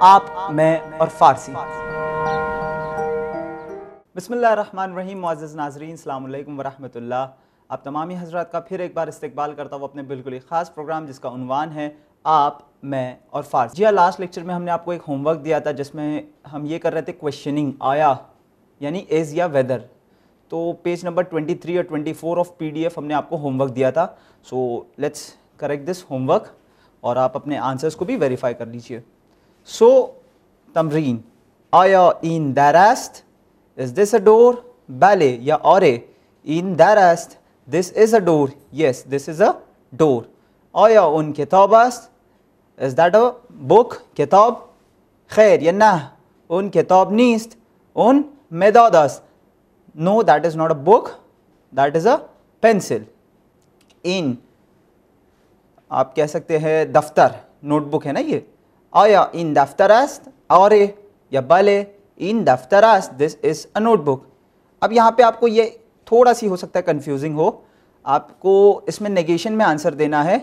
آپ، میں اور فارسی۔ بسم اللہ الرحمن الرحیم، معزز ناظرین، السلام علیکم ورحمۃ اللہ۔ آپ تمامی حضرات کا پھر ایک بار استقبال کرتا ہوں اپنے بالکل ایک خاص پروگرام جس کا عنوان ہے آپ، میں اور فارسی۔ جی ہاں لاسٹ لیکچر میں ہم نے آپ کو ایک ہوم ورک دیا تھا جس میں ہم یہ کر رہے تھے کوشچننگ آیا یعنی ایز یا ویدر تو پیج نمبر 23 اور 24 آف پی ڈی ایف ہم نے آپ کو ہوم ورک دیا تھا۔ So let's correct this homework اور آپ اپنے آنسرس کو بھی ویریفائی کر لیجیے۔ سو تمرین، آیا ان دیرست از دس اے ڈور بیلے یا اورے ان دیرست دس از اے ڈور یس دس از اے ڈور آیا ان کتاب است؟ از دیٹ اے بک کتاب؟ خیر یا نہ ان کتاب نیست. ان مداد است. No that is not a book that is a pencil ان آپ کہہ سکتے ہیں دفتر، نوٹ بک ہے نا یہ؟ آیا ان دفتر است؟ اور یا بلے ان دفتر است دس از اے نوٹ بک اب یہاں پہ آپ کو یہ تھوڑا سی ہو سکتا ہے کنفیوزنگ ہو۔ آپ کو اس میں نیگیشن میں آنسر دینا ہے۔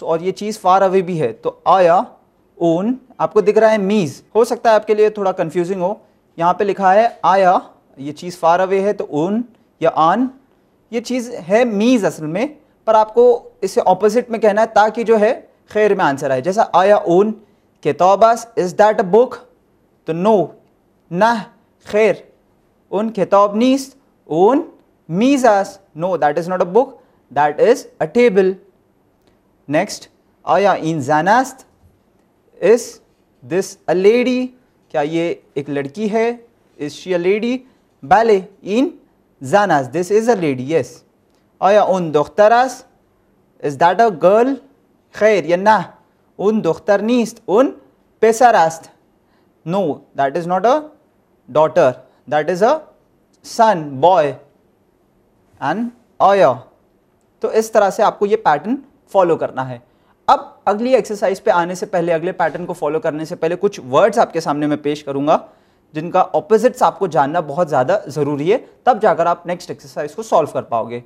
اور یہ چیز فار اوے بھی ہے۔ تو آیا، اون، آپ کو دکھ رہا ہے، میز۔ ہو سکتا ہے آپ کے لیے تھوڑا کنفیوزنگ ہو۔ یہاں پہ لکھا ہے، آیا، یہ چیز فار اوے ہے، تو اون یا آن۔ یہ چیز ہے میز اصل میں، پر آپ کو اس سے اپوزٹ میں کہنا ہے تاکہ جو ہے خیر میں آنسر آئے۔ جیسا آیا، اون کتابس از دیٹ اے بک تو نو، نہ، خیر. ان کتاب نیست، اون میزاس. No that is not a book that is a table next آیا ان زانست از دس اے لیڈی کیا یہ ایک لڑکی ہے؟ از شی a lady ballet in زاناس this is a lady یس آیا ان دخترس از دیٹ اے گرل خیر یا نہ؟ ان دختر نیست ان پسر است no that is not a daughter that is a son boy and آیا تو اس طرح سے آپ کو یہ پیٹرن فالو کرنا ہے. اب اگلی ایکسرسائز پہ آنے سے پہلے، اگلے پیٹرن کو فالو کرنے سے پہلے کچھ ورڈز آپ کے سامنے میں پیش کروں گا، جن کا اپوزٹس آپ کو جاننا بہت زیادہ ضروری ہے، تب جا کر آپ نیکسٹ ایکسرسائز کو سالو کر پاؤ گے۔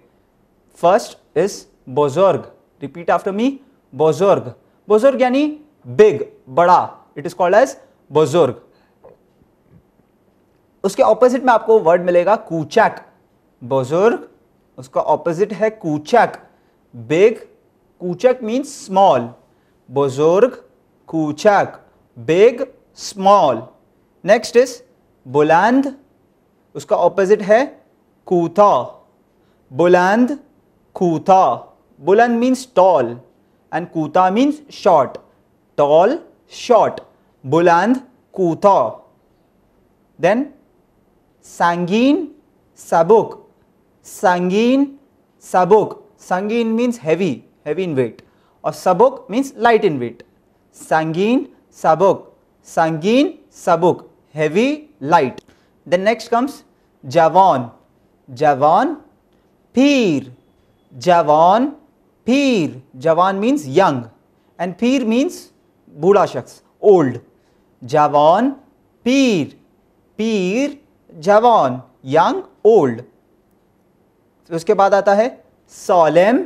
فرسٹ از بزرگ ریپیٹ آفٹر می بزرگ بزرگ یعنی بگ بڑا. اٹ از کالڈ ایز بزرگ. اس کے اپوزٹ میں آپ کو ورڈ ملے گا کوچک. بزرگ، اس کا اپوزٹ ہے کوچک. بگ کوچک مینس اسمال بزرگ، کوچک. بگ اسمال نیکسٹ از بلند. اس کا اپوزٹ ہے کوتا. بلند کوتا. بلند مینس ٹال اینڈ کوتا مینس شارٹ ٹال شارٹ بلند کوتا دین سنگین سبک سنگین سبک سنگین means heavy heavy in weight اور سبک مینس لائٹ ان ویٹ سنگین سبک سنگین سبک heavy light then next comes جوان جوان پھیر جوان پھیر جوان مینس ینگ اینڈ پھیر مینس بوڑھا شخص اولڈ جوان پیر پیر جوان ینگ اولڈ اس کے بعد آتا ہے سالم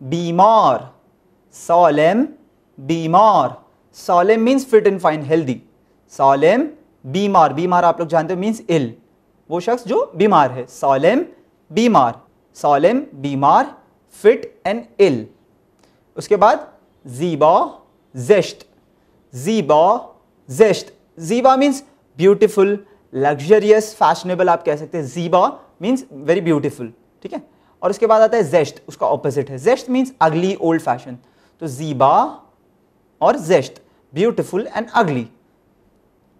بیمار سالم بیمار سالم means fit and fine healthy سالم بیمار بیمار آپ لوگ جانتے ہو مینس ال وہ شخص جو بیمار ہے. سالم بیمار سالم بیمار فٹ اینڈ ال اس کے بعد زیبا زیشت زیبا زیشت زیبا مینس بیوٹیفل لگژریس فیشنیبل آپ کہہ سکتے ہیں. زیبا مینس ویری بیوٹیفل ٹھیک ہے؟ اور اس کے بعد آتا ہے زیشت اس کا اپوزٹ ہے. زیشت مینس اگلی اولڈ فیشن تو زیبا اور زیشت بیوٹیفل اینڈ اگلی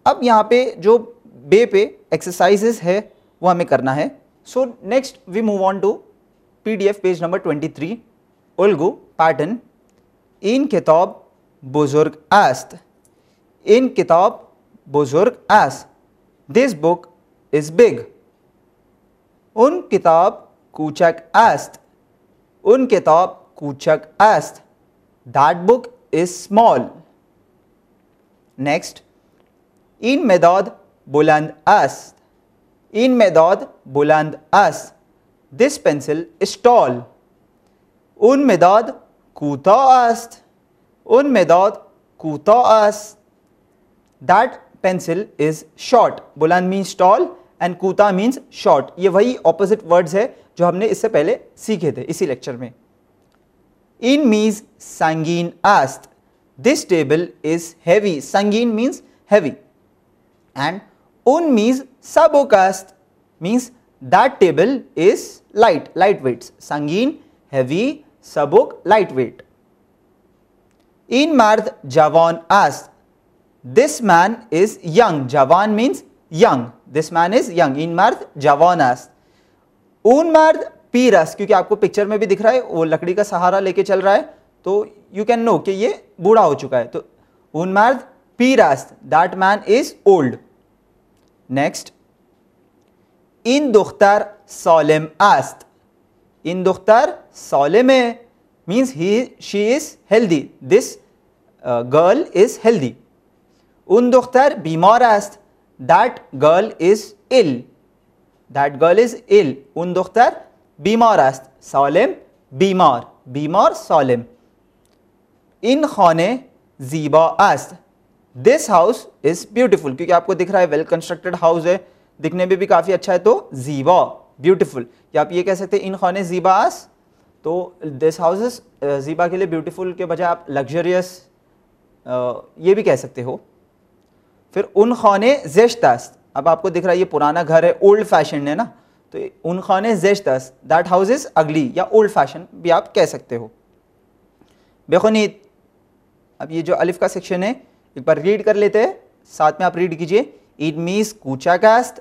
اب یہاں پہ جو بے پہ ایکسرسائزز ہے وہ ہمیں کرنا ہے. So next we move on to P D F page number twenty three الگو pattern ان کتاب بزرگ است ان کتاب بزرگ S this book is big ان کتاب کوچک است ان کتاب کوچک است that book is small next N مداد بلند است این مداد بلند است دس پینسل از ٹال اون مداد کوتاه است اون مداد کوتاه است دیٹ پینسل از شارٹ بلند مینس ٹال اینڈ کوتا مینس شارٹ یہ وہی اپوزٹ ورڈز ہے جو ہم نے اس سے پہلے سیکھے تھے اسی لیکچر میں ان میز سنگین آست دس ٹیبل از ہیوی سنگین مینس ہیوی اینڈ ان میز سبو cost means that table is light light weights سنگین ہیوی سبک لائٹ ویٹ ان مرد جوان آست دس مین از یگ جوان مینس یگ دس مین از یگ ان مرد جوان است اون مرد پیرس کیونکہ آپ کو پکچر میں بھی دکھ رہا ہے وہ لکڑی کا سہارا لے کے چل رہا ہے تو یو کین نو کہ یہ بوڑھا ہو چکا ہے تو اون مرد پیرست that man is old next ان دختر سالم است. ان دختر سالم means he she is healthy this girl is healthy ان دختر بیمار است. دیٹ گرل از ال دیٹ گرل از ال ان دختر بیمار است. سالم، بیمار. بیمار، سالم. ان خانے زیبا است. دس ہاؤس از بیوٹیفل کیونکہ آپ کو دکھ رہا ہے ویل کنسٹرکٹیڈ ہاؤس ہے. دکھنے میں بھی کافی اچھا ہے تو زیبا بیوٹیفل یا آپ یہ کہہ سکتے ہیں، ان خانے زیبا تو دس ہاؤس زیبا کے لیے بیوٹیفل کے بجائے آپ لگژریس یہ بھی کہہ سکتے ہو۔ پھر ان خانے زیشت است اب آپ کو دکھ رہا ہے یہ پرانا گھر ہے اولڈ فیشن ہے نا، تو ان خانے زیشت است دیٹ ہاؤس از اگلی یا اولڈ فیشن بھی آپ کہہ سکتے ہو۔ بے خونید اب یہ جو الف کا سیکشن ہے، ایک بار ریڈ کر لیتے ہیں، ساتھ میں آپ ریڈ کیجیے این میز کوچا کاست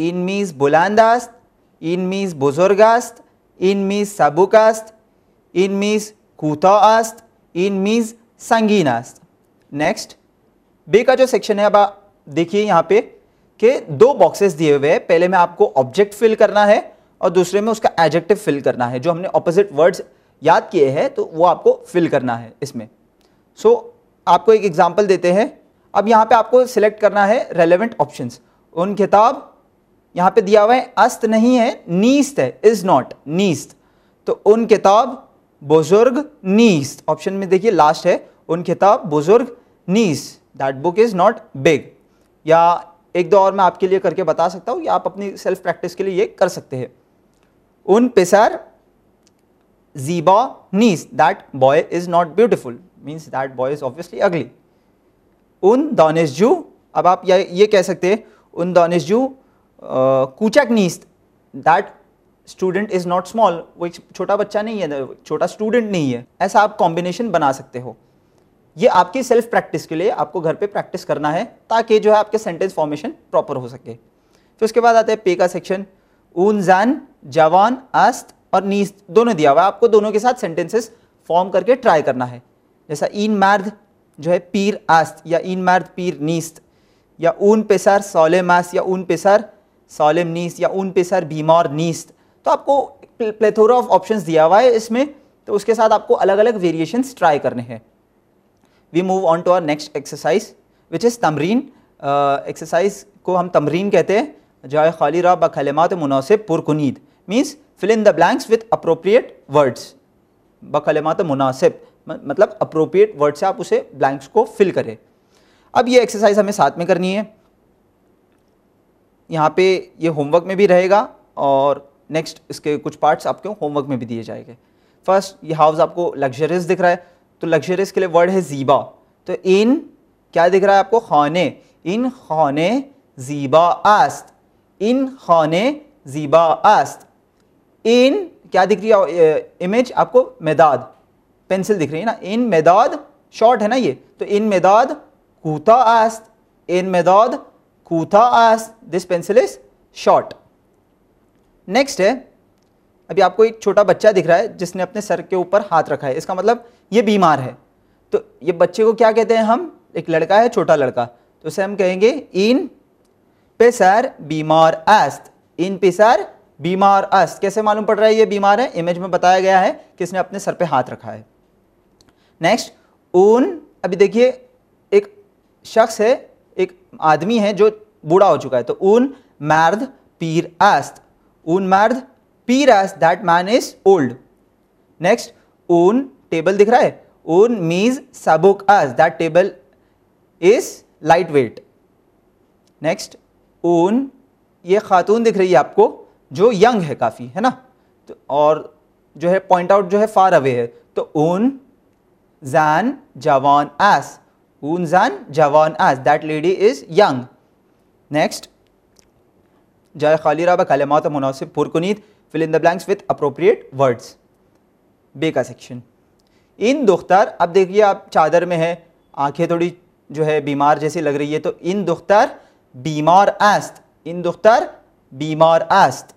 این میز بلانداست این میز بزرگاست این میز سبوکاست این میز کوتا است این میز سنگین است. نیکسٹ بے کا جو سیکشن ہے، اب دیکھیے یہاں پہ کہ دو باکسز دیے ہوئے ہیں۔ پہلے میں آپ کو آبجیکٹ فل کرنا ہے اور دوسرے میں اس کا ایجیکٹو فل کرنا ہے، جو ہم نے اپوزٹ ورڈز یاد کیے ہیں، تو وہ آپ کو فل کرنا ہے اس میں۔ سو آپ کو ایک ایگزامپل دیتے ہیں۔ اب یہاں پہ آپ کو سلیکٹ کرنا ہے ریلیونٹ آپشنس ان کتاب یہاں پہ دیا ہوا ہے، است نہیں ہے، نیست ہے از ناٹ نیست۔ تو ان کتاب بزرگ نیست۔ آپشن میں دیکھیے لاسٹ ہے۔ ان کتاب بزرگ نیست۔ That book is not big یا ایک دو اور میں آپ کے لیے کر کے بتا سکتا ہوں، یا آپ اپنی سیلف پریکٹس کے لیے یہ کر سکتے ہیں۔ ان پسر زیبا نیس that boy is not beautiful means that boy is obviously ugly ان دانش جو، اب آپ یہ کہہ سکتے ہیں، ان دانش جو کوچک نیست that student is not small وہ ایک چھوٹا بچہ نہیں ہے، چھوٹا اسٹوڈنٹ نہیں ہے۔ ایسا آپ کمبینیشن بنا سکتے ہو۔ یہ آپ کی سیلف پریکٹس کے لیے آپ کو گھر پہ پریکٹس کرنا ہے تاکہ جو ہے آپ کے سینٹینس فارمیشن پراپر ہو سکے۔ پھر اس کے بعد آتا ہے پے کا سیکشن اون زان جوان، است اور نیست، دونوں دیا ہوا ہے۔ آپ کو دونوں کے ساتھ سینٹینسز فارم کر کے ٹرائی کرنا ہے۔ جیسا این مرد جو ہے پیر آست یا این مرد، پیر، نیست یا اون پیسر سالم، است یا اون پیسر سالم نیست یا اون پیسر بیمار نیست، تو آپ کو پلیتھورا آف آپشنس دیا ہوا ہے اس میں، تو اس کے ساتھ آپ کو الگ الگ ویریشنس ٹرائی کرنے ہیں۔ We move on to our next exercise which is تمرین۔ ایکسرسائز کو ہم تمرین کہتے ہیں، جائے خالی را بخلمات مناسب پرکنید۔ Means fill in the blanks with appropriate words بخلمات مناسب مطلب اپروپریٹ ورڈ سے آپ اسے بلینکس کو فل کریں۔ اب یہ ایکسرسائز ہمیں ساتھ میں کرنی ہے۔ یہاں پہ یہ ہوم ورک میں بھی رہے گا اور نیکسٹ اس کے کچھ پارٹس آپ کو ہوم ورک میں بھی دیے جائیں گے۔ فرسٹ یہ ہاؤس آپ کو لگژریز دکھ رہا ہے۔ تو لگژریس کے لیے ورڈ ہے زیبا۔ تو ان کیا دکھ رہا ہے آپ کو؟ خانے۔ ان خانے زیبا آست ان خانے زیبا آست ان کیا دکھ رہی ہے؟ امیج آپ کو میداد پینسل دکھ رہی ہے نا۔ ان میداد شارٹ ہے نا یہ۔ تو ان میداد کوتا آست ان میداد کوتا آست this pencil is short. Next ہے، ابھی آپ کو ایک چھوٹا بچہ دکھ رہا ہے جس نے اپنے سر کے اوپر ہاتھ رکھا ہے۔ اس کا مطلب یہ بیمار ہے۔ تو یہ بچے کو کیا کہتے ہیں ہم؟ ایک لڑکا ہے، چھوٹا لڑکا۔ تو اسے ہم کہیں گے ان پہ سر بیمار است ان پہ سر بیمار است کیسے معلوم پڑ رہا ہے یہ بیمار ہے؟ امیج میں بتایا گیا ہے کہ اس نے اپنے سر پہ ہاتھ رکھا ہے۔ نیکسٹ اون، ابھی دیکھیے، ایک شخص ہے ایک آدمی ہے جو بوڑھا ہو چکا ہے۔ تو اون مرد پیر است اون مرد پیر است that man is old next own table دکھ رہا ہے۔ اون میز سبوک is that table is light weight next اون یہ خاتون دکھ رہی ہے آپ کو، جو ینگ ہے کافی، ہے نا؟ تو اور جو ہے پوائنٹ آؤٹ جو ہے فار اوے ہے۔ تو اون زین جوان ایس اون زین جوان S that lady is young next جائے خالی رابع کلمات مناسب پرکنید fill in the blanks with appropriate words B کا سیکشن ان دختر اب دیکھیے آپ چادر میں ہے آنکھیں تھوڑی جو ہے بیمار جیسی لگ رہی ہے، تو ان دختر بیمار است. ان دختر بیمار است.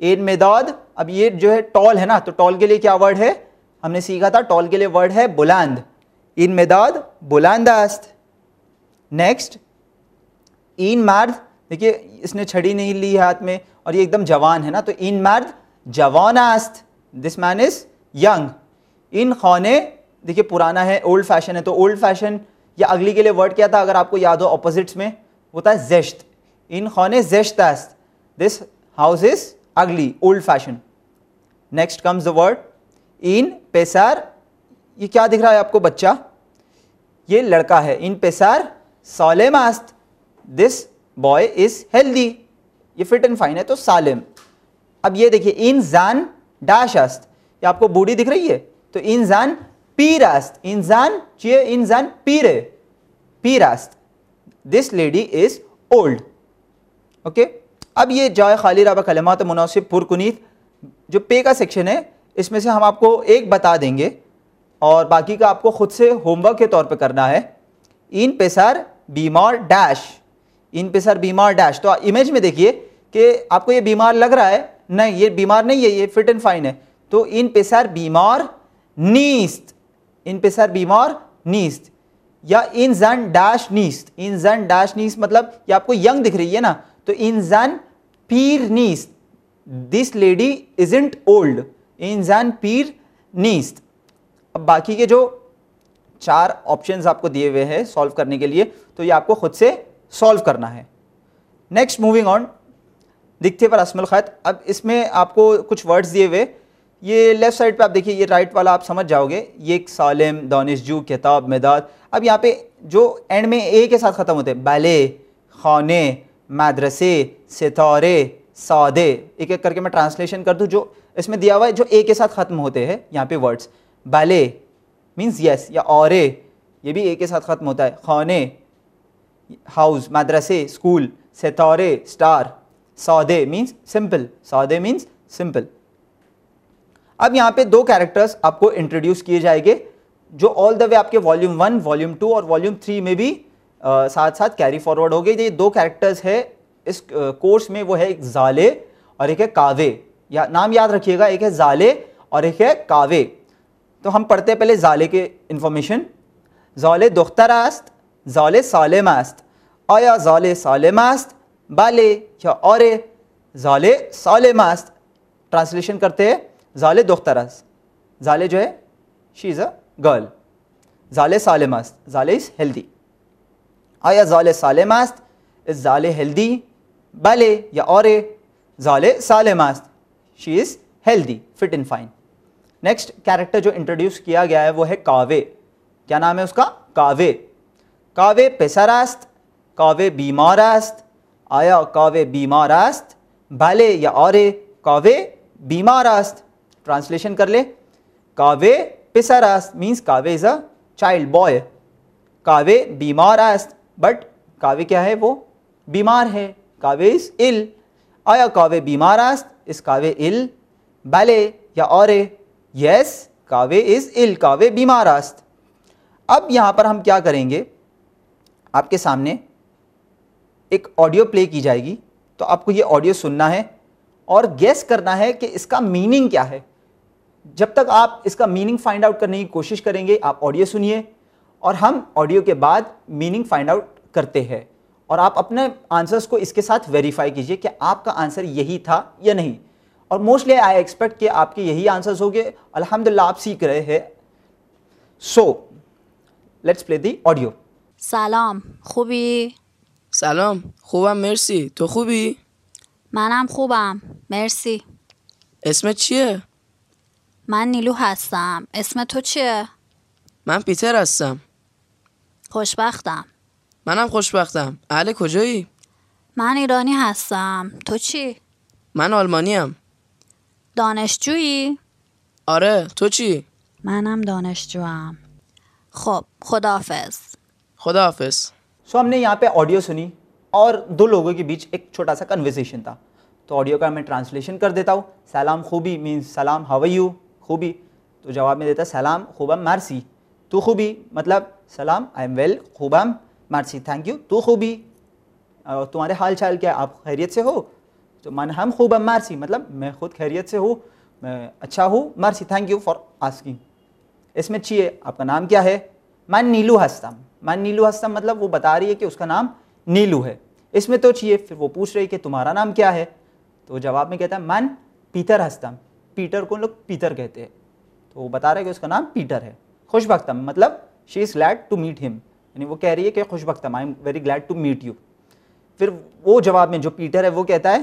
ان مداد اب یہ جو ہے ٹال ہے نا، تو ٹال کے لیے کیا ورڈ ہے؟ ہم نے سیکھا تھا ٹال کے لیے ورڈ ہے بلند. ان مداد بلند است. نیکسٹ این مرد، دیکھیے، اس نے چھڑی نہیں لی ہاتھ میں اور یہ ایک دم جوان ہے نا، تو ان مرد جوان است. دس مین از ینگ ان خونے دیکھیے، پرانا ہے اولڈ فیشن ہے، تو اولڈ فیشن یا اگلی کے لیے ورڈ کیا تھا اگر آپ کو یاد ہو اپوزٹس میں؟ ہوتا ہے زیشت ان خونے زیشت است. This house is ugly old fashion next comes the word ان پیسار یہ کیا دکھ رہا ہے آپ کو بچہ؟ یہ لڑکا ہے۔ ان پیسار سالم است۔ دس بوائے از ہیلدی یہ فٹ اینڈ فائن ہے تو سالم۔ اب یہ دیکھیے ان زان ڈیش است۔ یہ آپ کو بوڑھی دکھ رہی ہے؟ تو ان زان پیر است۔ ان زان چیئے؟ ان زان پیرے۔ پیر است۔ This lady is old okay اب یہ جائے خالی رابع کلمات مناسب پرکنیت جو پے کا سیکشن ہے، اس میں سے ہم آپ کو ایک بتا دیں گے۔ اور باقی کا آپ کو خود سے ہوم ورک کے طور پہ کرنا ہے۔ ان پیسر بیمار ڈیش ان پیسر بیمار ڈیش تو امیج میں دیکھیے کہ آپ کو یہ بیمار لگ رہا ہے۔ نہیں، یہ بیمار نہیں ہے، یہ فٹ اینڈ فائن ہے۔ تو ان پیسر بیمار نیست ان پیسر بیمار نیست یا ان زن ڈیش نیست ان زن ڈیش نیست مطلب یہ آپ کو ینگ دکھ رہی ہے نا۔ تو ان زن پیر نیست دس لیڈی ازنٹ اولڈ ان زن پیر نیست اب باقی کے جو چار آپشنز آپ کو دیے ہوئے ہیں سالو کرنے کے لیے، تو یہ آپ کو خود سے سالو کرنا ہے۔ نیکسٹ موونگ آن دکھتے پر اسم الخط اب اس میں آپ کو کچھ ورڈز دیے ہوئے۔ یہ لیفٹ سائڈ پہ آپ دیکھیے، یہ رائٹ والا آپ سمجھ جاؤ گے۔ یہ ایک سالم، دانش جو، کتاب مداد اب یہاں پہ جو اینڈ میں اے کے ساتھ ختم ہوتے ہیں بیلے خانے، مدرسے، ستارے، سادے۔ ایک ایک کر کے میں ٹرانسلیشن کر دوں، جو اس میں دیا ہوا ہے، جو اے کے ساتھ ختم ہوتے ہیں، یہاں پہ ورڈس بیلے مینس یس یا اورے یہ بھی اے کے ساتھ ختم ہوتا ہے۔ خانے ہاؤس مدرسے اسکول ستارے اسٹار سودے مینس سمپل سودے مینس سمپل اب یہاں پہ دو کیریکٹرز آپ کو انٹروڈیوس کیے جائیں گے، جو آل دا وے آپ کے والیوم ون والیوم ٹو اور والیوم تھری میں بھی ساتھ ساتھ کیری فارورڈ ہو گئے۔ یہ دو کیریکٹرز ہے، اس کورس میں وہ ہے ایک زالے اور ایک ہے کاوے۔ یا نام یاد رکھیے گا، ایک ہے زالے اور ایک ہے کاوے۔ تو ہم پڑھتے پہلے زالے کے انفارمیشن زالے دختر است، زالے سالم است. آیا زالے سالم است؟ بالے یا اور زالے سالم است. ٹرانسلیشن کرتے ہیں، زالے دختر است. زالے جو ہے شی از اے گرل زالے سالم است. زالے از ہیلدی آیا زالے سالم است؟ از زالے ہیلدی بالے یا اور زالے سالم است. She is healthy fit and fine next character جو انٹروڈیوس کیا گیا ہے وہ ہے کاوے۔ کیا نام ہے اس کا؟ کاوے۔ کاوے پیسر است کاوے بیمار است آیا، کاوے بیمار است بھالے یا اور کاوے بیمار است ٹرانسلیشن کر لے کاوے پسر است means Kaveh is a child boy Kaveh بیمار است بٹ کاوے کیا ہے وہ؟ بیمار ہے۔ کاوے از ال آیا، کاوے بیمار است اس کاوے ال بھالے یا اور یس کاوے از ال کاوے بیمار است اب یہاں پر ہم کیا کریں گے آپ کے سامنے ایک آڈیو پلے کی جائے گی تو آپ کو یہ آڈیو سننا ہے اور گیس کرنا ہے کہ اس کا میننگ کیا ہے جب تک آپ اس کا میننگ فائنڈ آؤٹ کرنے کی کوشش کریں گے آپ آڈیو سنیے اور ہم آڈیو کے بعد میننگ فائنڈ آؤٹ کرتے ہیں اور آپ اپنے آنسرس کو اس کے ساتھ ویریفائی کیجیے کہ آپ کا آنسر یہی تھا یا نہیں اور موسٹلی آئی ایکسپیکٹ کہ آپ کے یہی آنسرز ہو گئے الحمد للہ آپ سیکھ رہے ہیں۔ So let's play the audio سلام خوبی؟ سلام خوبم مرسی۔ تو خوبی؟ منم خوبم مرسی۔ اسمت چیه؟ من نیلو هستم۔ اسم تو چیه؟ من پیتر هستم۔ خوشبختم۔ منم خوشبختم۔ اهل کجایی؟ من ایرانی هستم۔ تو چی؟ من آلمانیم۔ دانشجویی؟ آره تو چی؟ منم دانشجوام. خب خداحافظ. خداحافظ. سو ہم نے یہاں پہ آڈیو سنی اور دو لوگوں کے بیچ ایک چھوٹا سا کنورزیشن تھا۔ تو آڈیو کا میں ٹرانسلیشن کر دیتا ہوں۔ سلام خوبی مینس سلام ہو یو خوبی۔ تو جواب میں دیتا سلام خوبم مارسی تو خوبی مطلب سلام آئی ایم ویل خوبم مارسی تھینک یو تو خوبی۔ اور تمہارے حال چال کیا؟ آپ خیریت سے ہو؟ تو من ہم خوب مرسی۔ مطلب میں خود خیریت سے ہوں، میں اچھا ہوں۔ مرسی تھینک یو فار آسکنگ اس میں چیئے آپ کا نام کیا ہے؟ من نیلو ہستم۔ من نیلو ہستم مطلب وہ بتا رہی ہے کہ اس کا نام نیلو ہے۔ اس میں تو چاہیے پھر وہ پوچھ رہی کہ تمہارا نام کیا ہے؟ تو جواب میں کہتا ہے من پیتر ہستم۔ پیٹر کو لوگ پیتر کہتے ہیں۔ تو وہ بتا رہے کہ اس کا نام پیٹر ہے۔ خوش بختم مطلب she is glad to meet ہم یعنی وہ کہہ رہی ہے کہ خوش بختم I am very glad to meet you پھر وہ جواب میں جو پیٹر ہے، وہ کہتا ہے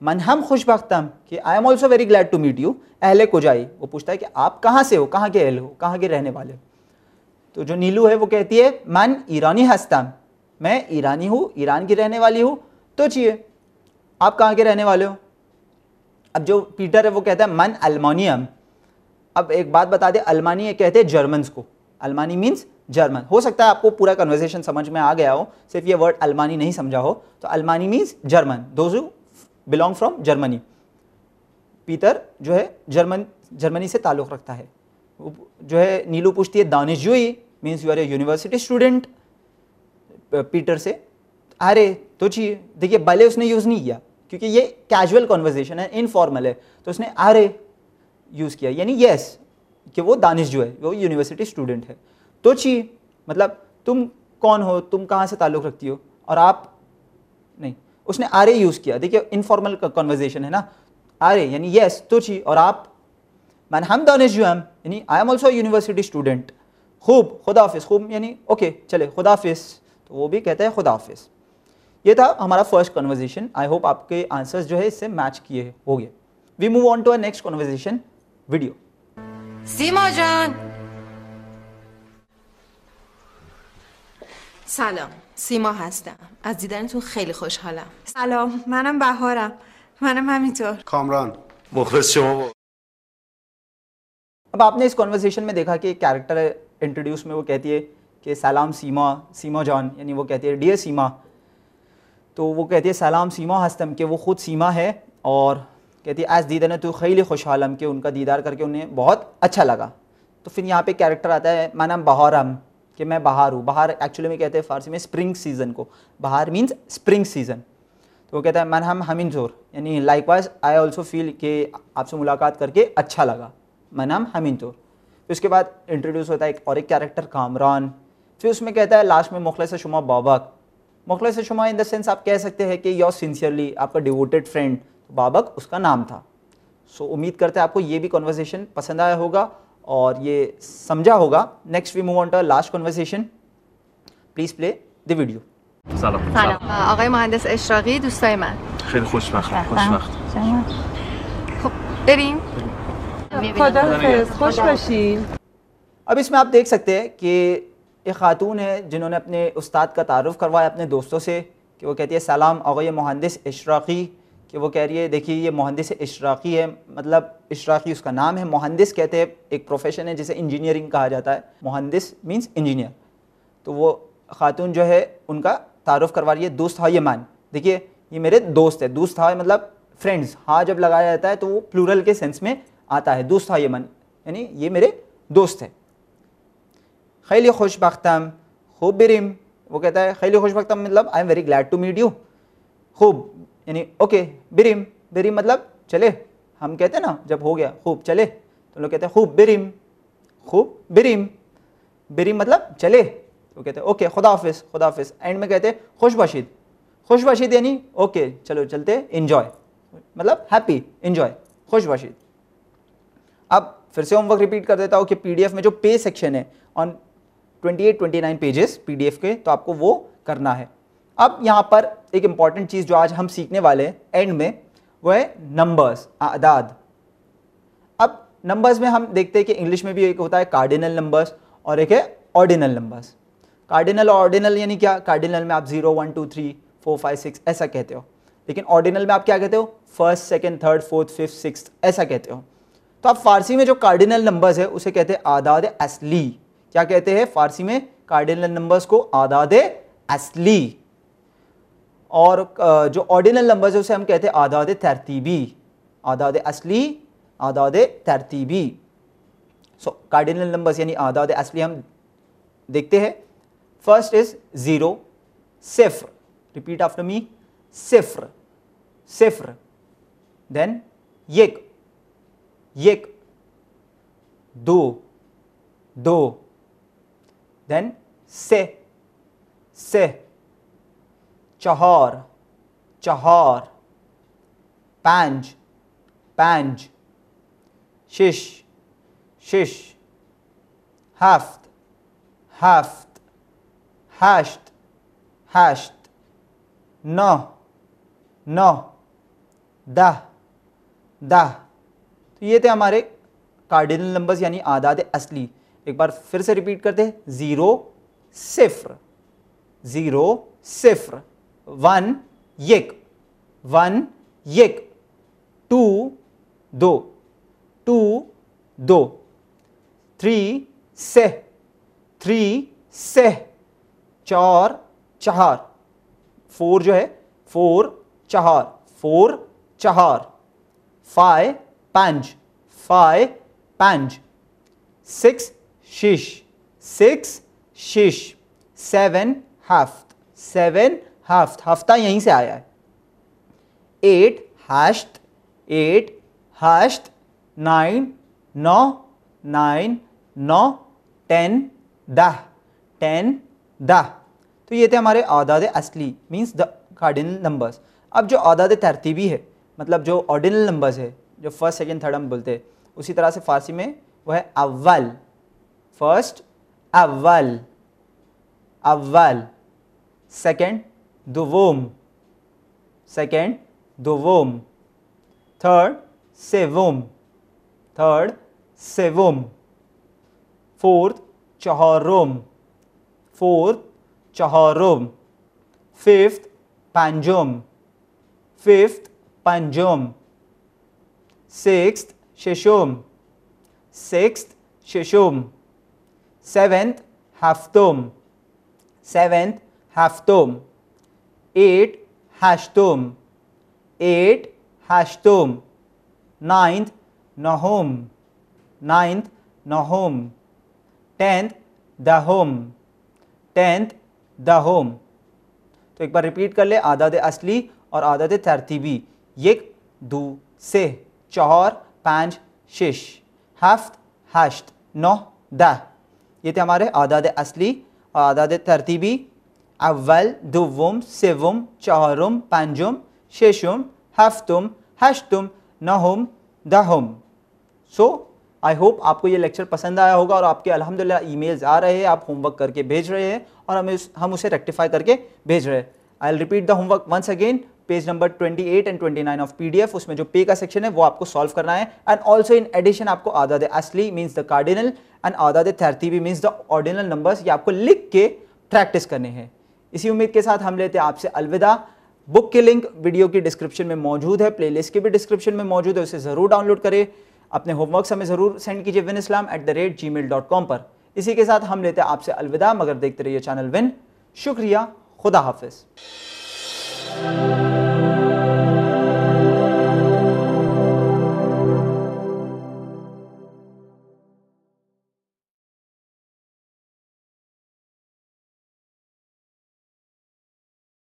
من ہم خوش بخت ہم کہ I am also very glad to meet you اہل کو جائی وہ پوچھتا ہے کہ آپ کہاں سے ہو؟ کہاں کے اہل ہو؟ کہاں کے رہنے والے ہو؟ تو جو نیلو ہے وہ کہتی ہے، من ایرانی ہستم. میں ایرانی ہوں، ایران کی رہنے والی ہوں، تو چیئے. آپ کہاں کے رہنے والے ہو؟ اب جو پیٹر ہے وہ کہتا ہے، من المانیم. اب ایک بات بتا دے المانی کہتے ہیں جرمنز کو. المانی مینس جرمن. ہو سکتا ہے آپ کو پورا کنورزیشن سمجھ میں آ گیا ہو، صرف یہ ورڈ المانی نہیں سمجھا ہو. تو المانی means German. Those belong from Germany Peter جو ہے جرمن جرمنی سے تعلق رکھتا ہے. جو ہے نیلو پوچھتی ہے دانش جوئی means you are a university student Peter سے، ارے تو جی دیکھیے بھلے اس نے یوز نہیں کیا، کیونکہ یہ کیجول کانورزیشن ہے انفارمل ہے. تو اس نے آرے یوز کیا یعنی یس کہ وہ دانش جو ہے، وہ یونیورسٹی اسٹوڈنٹ ہے. تو چی مطلب تم کون ہو، تم کہاں سے تعلق رکھتی ہو؟ اور آپ، نہیں. اس نے آرے یوز کیا۔ دیکھیے انفارمل کنورزیشن ہے نا۔ آرے یعنی یس ترچی اور آپ من ہم دانش جو ہم یعنی I am also university student خوب، خدا حافظ۔ خوب یعنی اوکے چلے، خدا حافظ۔ تو وہ بھی کہتا ہے خدا حافظ۔ یہ تھا ہمارا فرسٹ کنورزیشن آئی ہوپ آپ کے آنسرز جو ہے اس سے میچ کیے ہو گئے۔ We move on to a next conversation video Sima جان۔ سلام. سیما هستم. از دیدنتون خیلی خوشحالم. سلام. منم بهارم. منم همینطور. کامران. مخلص شما با... اب آپ نے اس کانورزیشن میں دیکھا کہ کیریکٹر انٹروڈیوس میں وہ کہتی ہے کہ سلام سیما سیما جان یعنی وہ کہتی ہے ڈیئر سیما. تو وہ کہتی ہے سلام سیما ہستم کہ وہ خود سیما ہے اور کہتی ہے آج دیدن تو خیلی خوشحالم کہ ان کا دیدار کر کے انہیں بہت اچھا لگا. تو پھر یہاں پہ کیریکٹر آتا ہے منم بہارم. کہ میں بہار ہوں۔ بہار ایکچولی میں کہتے ہیں فارسی میں اسپرنگ سیزن کو۔ بہار مینس اسپرنگ سیزن تو وہ کہتا ہے من ہم ہمین زور یعنی likewise I also feel کہ آپ سے ملاقات کر کے اچھا لگا۔ من ہم ہمن زور پھر اس کے بعد انٹروڈیوس ہوتا ہے ایک اور ایک کیریکٹر کامران۔ پھر اس میں کہتا ہے لاسٹ میں مخلص شما بابک مخلص شما ان دا سینس آپ کہہ سکتے ہیں کہ یور سنسیئرلی آپ کا ڈیووٹیڈ فرینڈ بابک اس کا نام تھا۔ سو so, امید کرتے ہیں آپ کو یہ بھی کنورزیشن پسند آیا ہوگا۔ اور یہ سمجھا ہوگا۔ Next we move on to last conversation please play the video سلام. سلام. آقای مهندس اشراقی دوستای من. خیلی خوشبخت خوشبخت. خب بریم. خدا خوش باشین. اب اس میں آپ دیکھ سکتے ہیں کہ ایک خاتون ہے جنہوں نے اپنے استاد کا تعارف کروایا اپنے دوستوں سے کہ وہ کہتی ہے سلام آقای مہندس اشراقی۔ کہ وہ کہہ رہی ہے، دیکھیے، یہ مہندس اشراقی ہے مطلب اشراقی اس کا نام ہے، مہندس کہتے ہیں، ایک پروفیشن ہے جسے انجینئرنگ کہا جاتا ہے، مہندس مینس انجینئر تو وہ خاتون جو ہے، ان کا تعارف کروا رہی ہے، دوست ہائی مان دیکھیے، یہ میرے دوست ہے، دوست ہائی مطلب فرینڈز ہاں جب لگایا جاتا ہے تو وہ پلورل کے سینس میں آتا ہے، دوست ہائی یہ مان یعنی یہ میرے دوست ہے. خیلی خوش بختم، خوب بریم. وہ کہتا ہے، خیلی خوش بختم مطلب I am very glad to meet you خوب. یعنی اوکے، بریم بریم مطلب چلے۔ ہم کہتے ہیں نا، جب ہو گیا، خوب چلے۔ تو لوگ کہتے ہیں خوب بریم خوب بریم۔ بریم مطلب چلے۔ تو کہتے ہیں اوکے، خدا حافظ خدا حافظ۔ اینڈ میں کہتے ہیں خوش باشید خوش باشید یعنی اوکے، چلو چلتے انجوائے مطلب ہیپی انجوائے خوش باشید اب پھر سے ہوم ورک ریپیٹ کر دیتا ہوں کہ پی ڈی ایف میں جو پے سیکشن ہے on twenty eight twenty nine pages P D F کے، تو آپ کو وہ کرنا ہے۔ اب یہاں پر ایک امپورٹنٹ چیز جو آج ہم سیکھنے والے ہیں اینڈ میں، وہ ہے نمبرز اعداد۔ اب نمبرز میں ہم دیکھتے ہیں کہ انگلش میں بھی ایک ہوتا ہے کارڈینل نمبرز اور ایک ہے آرڈینل نمبرز کارڈینل اور آرڈینل یعنی کیا؟ کارڈینل میں آپ zero one two three four five six ایسا کہتے ہو۔ لیکن آرڈینل میں آپ کیا کہتے ہو؟ First second third fourth fifth six ایسا کہتے ہو۔ تو آپ فارسی میں جو کارڈینل نمبرز ہے اسے کہتے ہیں آداد اصلی۔ کیا کہتے ہیں؟ فارسی میں کارڈینل نمبرز کو آداد اصلی۔ اور جو آرڈینل نمبرز ہے اسے ہم کہتے ہیں آداد ترتیبی۔ آداد اصلی، آداد ترتیبی۔ سو کارڈینل نمبرز یعنی آداد اصلی ہم دیکھتے ہیں۔ فرسٹ از زیرو صفر۔ ریپیٹ آفٹر می صفر۔ صفر۔ دین یک۔ یک۔ دو۔ دو۔ دین سے۔ سے۔ چہار چہار پانچ پانچ شش شش، ہفت ہفت، ہشت ہشت، نو نو، دہ دہ۔ تو یہ تھے ہمارے کارڈینل نمبرز یعنی آداد اصلی۔ ایک بار پھر سے ریپیٹ کرتے ہیں۔ زیرو، صفر۔ زیرو، صفر۔ ون یک ون یک، ٹو دو ٹو دو، تھری سہ تھری سہ، چار چہار، فور جو ہے، فور چہار فور چہار، فائیو پانچ فائیو پانچ سکس شش سکس شش، سیون ہفت، سیون ہفت، ہفتہ یہیں سے آیا ہے۔ ایٹ، ہشت ایٹ، ہشت، نائن، نو نائن، نو، ٹین، دہ ٹین، دہ۔ تو یہ تھے ہمارے اعداد اصلی مینس دا کارڈینل نمبرس اب جو اعداد ترتیبی ہے مطلب جو آرڈینل نمبرز ہے، جو فرسٹ سیکنڈ تھرڈ ہم بولتے ہیں، اسی طرح سے فارسی میں وہ ہے اول۔ فرسٹ اول۔ اول۔ سیکنڈ دوم سیکنڈ دوم تھرڈ سیوم تھرڈ سیوم فورتھ چہارم فورتھ چہارم ففتھ پنجم ففتھ پنجم سکستھ ششم سکستھ ششم سیونتھ ہفتم سیونتھ ہفتم ایٹ ہشتم ایٹ ہشتم نائنتھ نہم نائنتھ نہم ٹینتھ دہم ٹینتھ دہم تو ایک بار ریپیٹ کر لے عادت اصلی اور عادت ترتیبی. یک، دو سے چہار پانچ شش. ہفت ہشت نو دہ یہ تھے ہمارے عادت اصلی اور عادت ترتیبی. اول، دوم، سوم چہارم پانچم ششم ہفتم ہشتم نہم دہم سو آئی ہوپ آپ کو یہ لیکچر پسند آیا ہوگا اور آپ کے الحمد للہ ای میلز آ رہے ہیں، آپ ہوم ورک کر کے بھیج رہے ہیں اور ہم اسے ریکٹیفائی کر کے بھیج رہے ہیں۔ I repeat the homework once again page number 28 and 29 of P D F اس میں جو پے کا سیکشن ہے، وہ آپ کو سالو کرنا ہے۔ اینڈ آلسو ان ایڈیشن آپ کو آداد اصلی مینس دا کارڈینل اینڈ آداد ترتیبی مینس دا آرڈینل نمبرس یہ آپ کو لکھ کے پریکٹس کرنے ہیں۔ اسی امید کے ساتھ ہم لیتے آپ سے الوداع۔ بک کی لنک ویڈیو کی ڈسکرپشن میں موجود ہے، پلے لسٹ کی بھی ڈسکرپشن میں موجود ہے، اسے ضرور ڈاؤن لوڈ کرے اپنے ہوم ورکس ہمیں ضرور سینڈ کیجیے one Islam at the rate Gmail dot com پر۔ اسی کے ساتھ ہم لیتے آپ سے الوداع، مگر دیکھتے رہیے چینل ون شکریہ، خدا حافظ۔